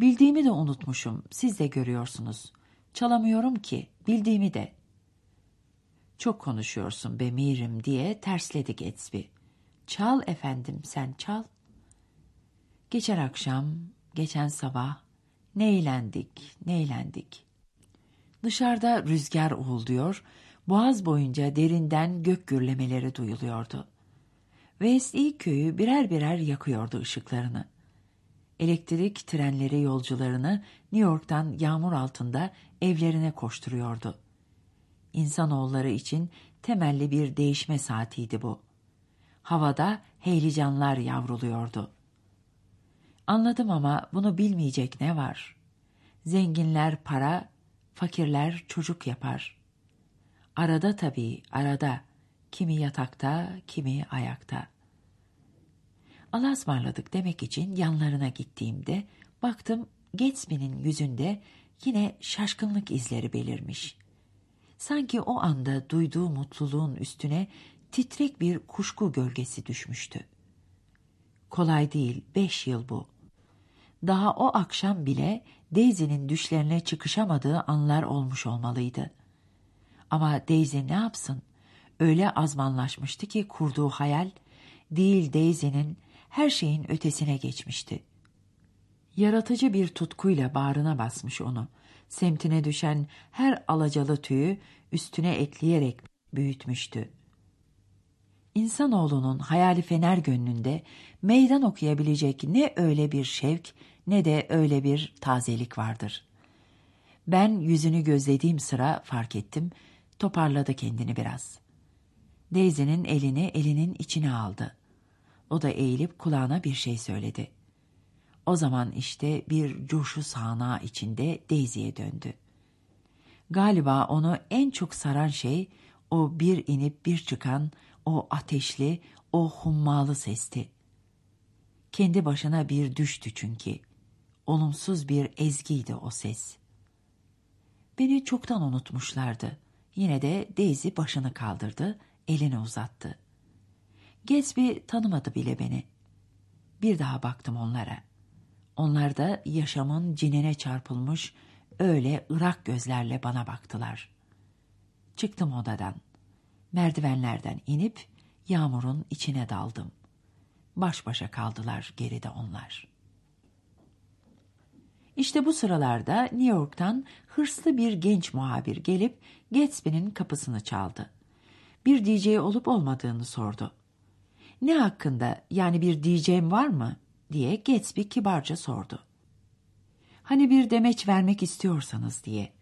Bildiğimi de unutmuşum, siz de görüyorsunuz. Çalamıyorum ki, bildiğimi de. Çok konuşuyorsun be Mirim diye tersledi Gatsby. Çal efendim, sen çal. Geçen akşam, geçen sabah ne eğlendik, ne eğlendik. Dışarıda rüzgar uğulduyor, boğaz boyunca derinden gök gürlemeleri duyuluyordu. West köyü birer birer yakıyordu ışıklarını. Elektrik trenleri yolcularını New York'tan yağmur altında evlerine koşturuyordu. İnsanoğulları için temelli bir değişme saatiydi bu. Havada heyecanlar yavruluyordu. Anladım ama bunu bilmeyecek ne var? Zenginler para, fakirler çocuk yapar. Arada tabii, arada. Kimi yatakta, kimi ayakta. Allah'a ısmarladık demek için yanlarına gittiğimde baktım Gatsby'nin yüzünde yine şaşkınlık izleri belirmiş. Sanki o anda duyduğu mutluluğun üstüne titrek bir kuşku gölgesi düşmüştü. Kolay değil, beş yıl bu. Daha o akşam bile Daisy'nin düşlerine çıkışamadığı anlar olmuş olmalıydı. Ama Daisy ne yapsın? Öyle azmanlaşmıştı ki kurduğu hayal, değil Daisy'nin her şeyin ötesine geçmişti. Yaratıcı bir tutkuyla bağrına basmış onu. Semtine düşen her alacalı tüyü üstüne ekleyerek büyütmüştü. İnsanoğlunun hayali fener gönlünde meydan okuyabilecek ne öyle bir şevk ne de öyle bir tazelik vardır. Ben yüzünü gözlediğim sıra fark ettim, toparladı kendini biraz. Daisy'nin elini elinin içine aldı. O da eğilip kulağına bir şey söyledi. O zaman işte bir coşu sağanağı içinde Daisy'ye döndü. Galiba onu en çok saran şey o bir inip bir çıkan, o ateşli, o hummalı sesti. Kendi başına bir düştü çünkü. Olumsuz bir ezgiydi o ses. Beni çoktan unutmuşlardı. Yine de Daisy başını kaldırdı, elini uzattı. Gatsby tanımadı bile beni. Bir daha baktım onlara. Onlar da yaşamın cinene çarpılmış, öyle ırak gözlerle bana baktılar. Çıktım odadan. Merdivenlerden inip yağmurun içine daldım. Baş başa kaldılar geride onlar. İşte bu sıralarda New York'tan hırslı bir genç muhabir gelip Gatsby'nin kapısını çaldı. Bir DJ olup olmadığını sordu. Ne hakkında yani bir DJ'm var mı diye Gatsby kibarca sordu. Hani bir demeç vermek istiyorsanız diye.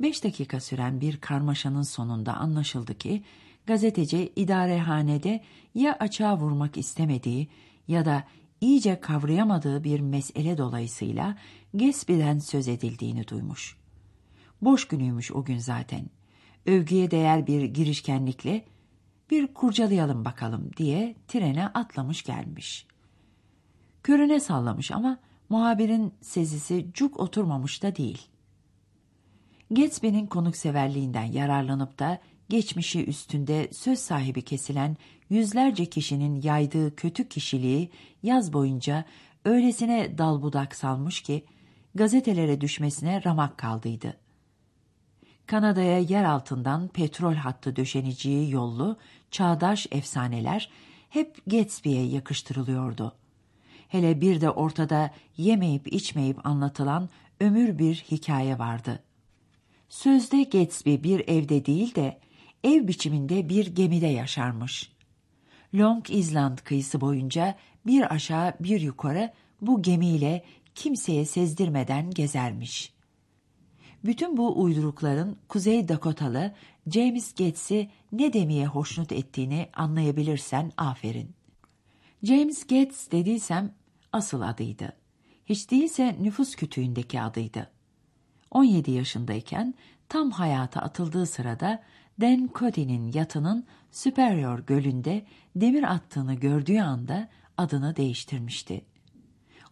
Beş dakika süren bir karmaşanın sonunda anlaşıldı ki gazeteci idarehanede ya açığa vurmak istemediği ya da iyice kavrayamadığı bir mesele dolayısıyla Gatsby'den söz edildiğini duymuş. Boş günüymüş o gün zaten. Övgüye değer bir girişkenlikle bir kurcalayalım bakalım diye trene atlamış gelmiş. Körüne sallamış ama muhabirin sezisi cuk oturmamış da değil. Gatsby'nin konukseverliğinden yararlanıp da geçmişi üstünde söz sahibi kesilen yüzlerce kişinin yaydığı kötü kişiliği yaz boyunca öylesine dal budak salmış ki gazetelere düşmesine ramak kaldıydı. Kanada'ya yer altından petrol hattı döşeneceği yollu çağdaş efsaneler hep Gatsby'ye yakıştırılıyordu. Hele bir de ortada yemeyip içmeyip anlatılan ömür bir hikaye vardı. Sözde Gatsby bir evde değil de ev biçiminde bir gemide yaşarmış. Long Island kıyısı boyunca bir aşağı bir yukarı bu gemiyle kimseye sezdirmeden gezermiş. Bütün bu uydurukların Kuzey Dakotalı James Gates'i ne demeye hoşnut ettiğini anlayabilirsen aferin. James Gates dediysem asıl adıydı. Hiç değilse nüfus kütüğündeki adıydı. 17 yaşındayken tam hayata atıldığı sırada Dan Cody'nin yatının Superior Gölü'nde demir attığını gördüğü anda adını değiştirmişti.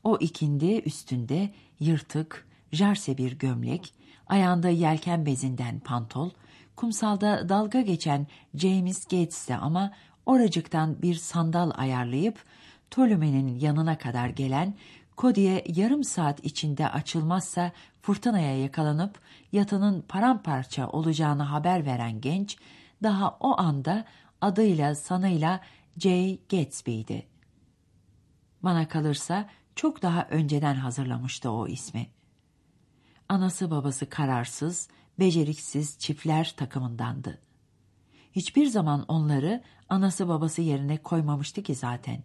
O ikindi üstünde yırtık, jarse bir gömlek, ayağında yelken bezinden pantol, kumsalda dalga geçen James Gates'te ama oracıktan bir sandal ayarlayıp Ptolemy'nin yanına kadar gelen Cody'ye yarım saat içinde açılmazsa fırtınaya yakalanıp yatının paramparça olacağını haber veren genç, daha o anda adıyla sanıyla J. Gatsby'di. Bana kalırsa çok daha önceden hazırlamıştı o ismi. Anası babası kararsız, beceriksiz çiftler takımındandı. Hiçbir zaman onları anası babası yerine koymamıştı ki zaten.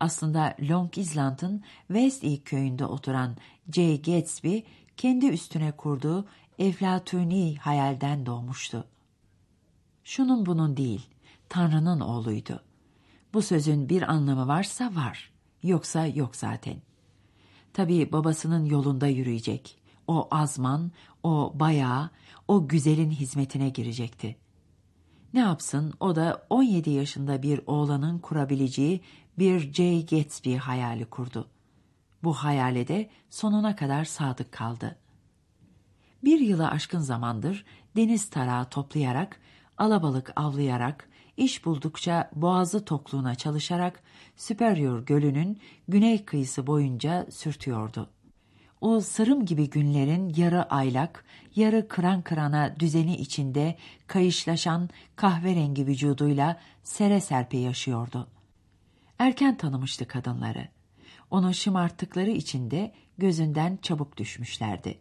Aslında Long Island'ın West East köyünde oturan J. Gatsby, kendi üstüne kurduğu Eflatuni hayalden doğmuştu. Şunun bunun değil, Tanrı'nın oğluydu. Bu sözün bir anlamı varsa var, yoksa yok zaten. Tabii babasının yolunda yürüyecek. O azman, o bayağı, o güzelin hizmetine girecekti. Ne yapsın o da 17 yaşında bir oğlanın kurabileceği bir J. Gatsby hayali kurdu. Bu hayale de sonuna kadar sadık kaldı. Bir yıla aşkın zamandır deniz tarağı toplayarak, alabalık avlayarak, iş buldukça boğazı tokluğuna çalışarak Superior Gölü'nün güney kıyısı boyunca sürtüyordu. O sırım gibi günlerin yarı aylak, yarı kıran kırana düzeni içinde kayışlaşan kahverengi vücuduyla sere serpe yaşıyordu. Erken tanımıştı kadınları. Onu şımarttıkları içinde gözünden çabuk düşmüşlerdi.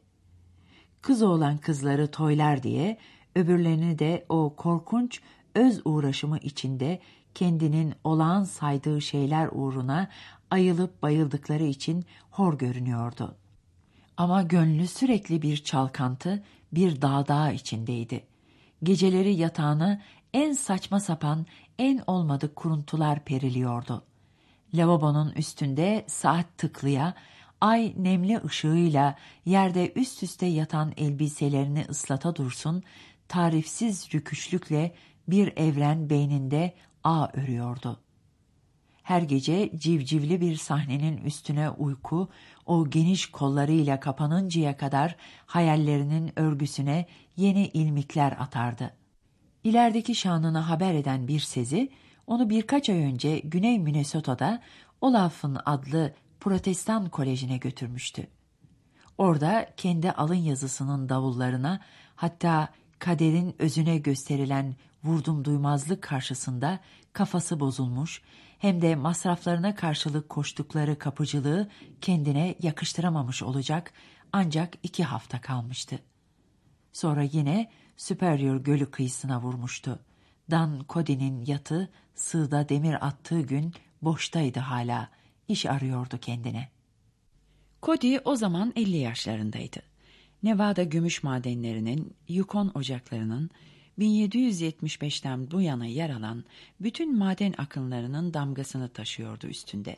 Kız oğlan kızları toylar diye öbürlerini de o korkunç öz uğraşımı içinde kendinin olağan saydığı şeyler uğruna ayılıp bayıldıkları için hor görünüyordu. Ama gönlü sürekli bir çalkantı, bir dağdağ içindeydi. Geceleri yatağını en saçma sapan, en olmadık kuruntular periliyordu. Lavabonun üstünde saat tıklıya, ay nemli ışığıyla yerde üst üste yatan elbiselerini ıslata dursun, tarifsiz rüküşlükle bir evren beyninde ağ örüyordu. Her gece civcivli bir sahnenin üstüne uyku, o geniş kollarıyla kapanıncaya kadar hayallerinin örgüsüne yeni ilmikler atardı. İlerideki şanını haber eden bir sezi, onu birkaç ay önce Güney Minnesota'da Olaf'ın adlı protestan kolejine götürmüştü. Orada kendi alın yazısının davullarına hatta kaderin özüne gösterilen vurdum duymazlık karşısında kafası bozulmuş hem de masraflarına karşılık koştukları kapıcılığı kendine yakıştıramamış olacak ancak iki hafta kalmıştı. Sonra yine Superior Gölü kıyısına vurmuştu. Dan Cody'nin yatı sığda demir attığı gün boştaydı hala. İş arıyordu kendine. Cody o zaman 50 yaşlarındaydı. Nevada gümüş madenlerinin, Yukon ocaklarının, 1775'ten bu yana yer alan bütün maden akınlarının damgasını taşıyordu üstünde.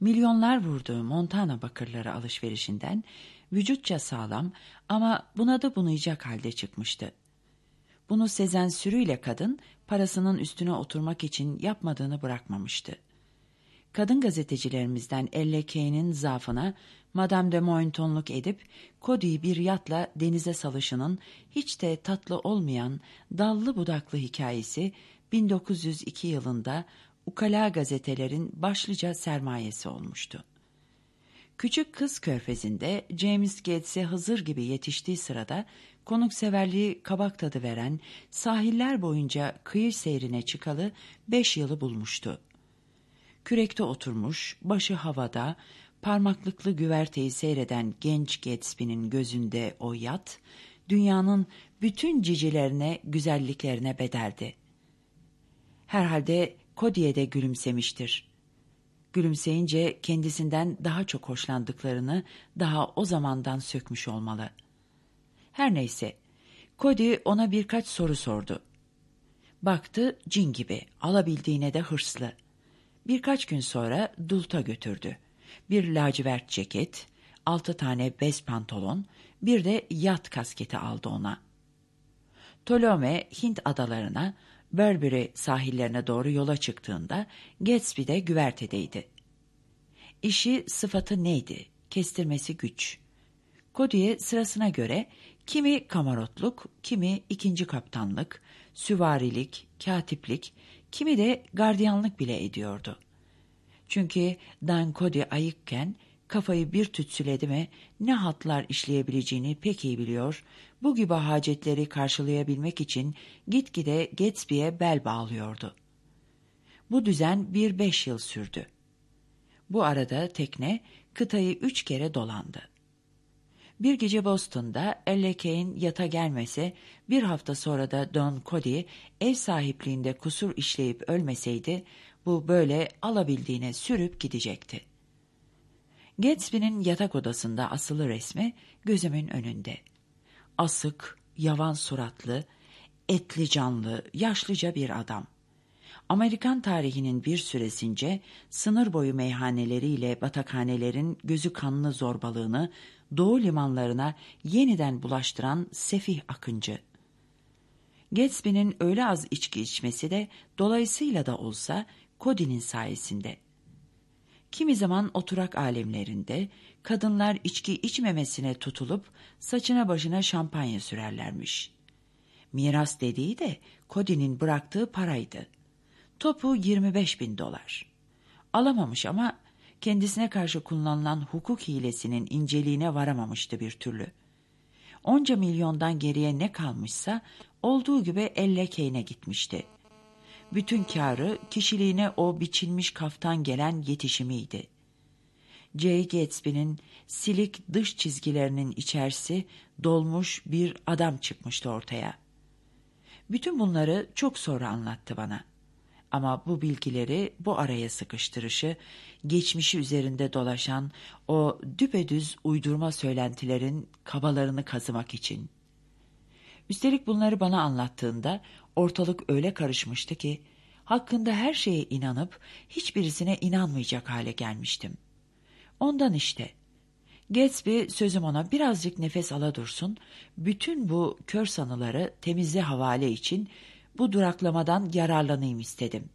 Milyonlar vurduğu Montana bakırları alışverişinden vücutça sağlam ama buna da bunayacak halde çıkmıştı. Bunu sezen sürüyle kadın parasının üstüne oturmak için yapmadığını bırakmamıştı. Kadın gazetecilerimizden Elle Kay'nin zaafına Madame de Mointonluk edip Cody'yi bir yatla denize salışının hiç de tatlı olmayan dallı budaklı hikayesi 1902 yılında ukala gazetelerin başlıca sermayesi olmuştu. Küçük Kız Körfezi'nde James Gates'e Hızır gibi yetiştiği sırada konukseverliği kabak tadı veren sahiller boyunca kıyı seyrine çıkalı beş yılı bulmuştu. Kürekte oturmuş, başı havada, parmaklıklı güverteyi seyreden genç Gatsby'nin gözünde o yat, dünyanın bütün cicilerine, güzelliklerine bedeldi. Herhalde Cody'ye de gülümsemiştir. Gülümseyince kendisinden daha çok hoşlandıklarını daha o zamandan sökmüş olmalı. Her neyse, Cody ona birkaç soru sordu. Baktı cin gibi, alabildiğine de hırslı. Birkaç gün sonra Dult'a götürdü bir lacivert ceket, altı tane bez pantolon, bir de yat kasketi aldı ona. Ptolome Hint adalarına, Burberry sahillerine doğru yola çıktığında Gatsby de güvertedeydi. İşi sıfatı neydi? Kestirmesi güç. Cody'ye sırasına göre kimi kamarotluk, kimi ikinci kaptanlık, süvarilik, katiplik, kimi de gardiyanlık bile ediyordu. Çünkü Dan Cody ayıkken kafayı bir tütsüledi mi ne hatlar işleyebileceğini pek iyi biliyor, bu gibi hacetleri karşılayabilmek için gitgide Gatsby'ye bel bağlıyordu. Bu düzen bir beş yıl sürdü. Bu arada tekne kıtayı üç kere dolandı. Bir gece Boston'da Elleke'in yata gelmesi, bir hafta sonra da Don Cody ev sahipliğinde kusur işleyip ölmeseydi, bu böyle alabildiğine sürüp gidecekti. Gatsby'nin yatak odasında asılı resmi gözümün önünde. Asık, yavan suratlı, etli canlı, yaşlıca bir adam. Amerikan tarihinin bir süresince sınır boyu meyhaneleriyle batakhanelerin gözü kanlı zorbalığını doğu limanlarına yeniden bulaştıran sefih akıncı. Gatsby'nin öyle az içki içmesi de dolayısıyla da olsa Cody'nin sayesinde. Kimi zaman oturak alemlerinde kadınlar içki içmemesine tutulup saçına başına şampanya sürerlermiş. Miras dediği de Cody'nin bıraktığı paraydı. Topu 25 bin dolar. Alamamış ama kendisine karşı kullanılan hukuk hilesinin inceliğine varamamıştı bir türlü. Onca milyondan geriye ne kalmışsa olduğu gibi elle keyne gitmişti. Bütün karı kişiliğine o biçilmiş kaftan gelen yetişimiydi. J. Gatsby'nin silik dış çizgilerinin içerisi dolmuş bir adam çıkmıştı ortaya. Bütün bunları çok sonra anlattı bana.'' Ama bu bilgileri bu araya sıkıştırışı, geçmişi üzerinde dolaşan o düpedüz uydurma söylentilerin kabalarını kazımak için. Üstelik bunları bana anlattığında ortalık öyle karışmıştı ki, hakkında her şeye inanıp hiçbirisine inanmayacak hale gelmiştim. Ondan işte. Gatsby sözüm ona birazcık nefes ala dursun, bütün bu kör sanıları temizle havale için bu duraklamadan yararlanayım istedim.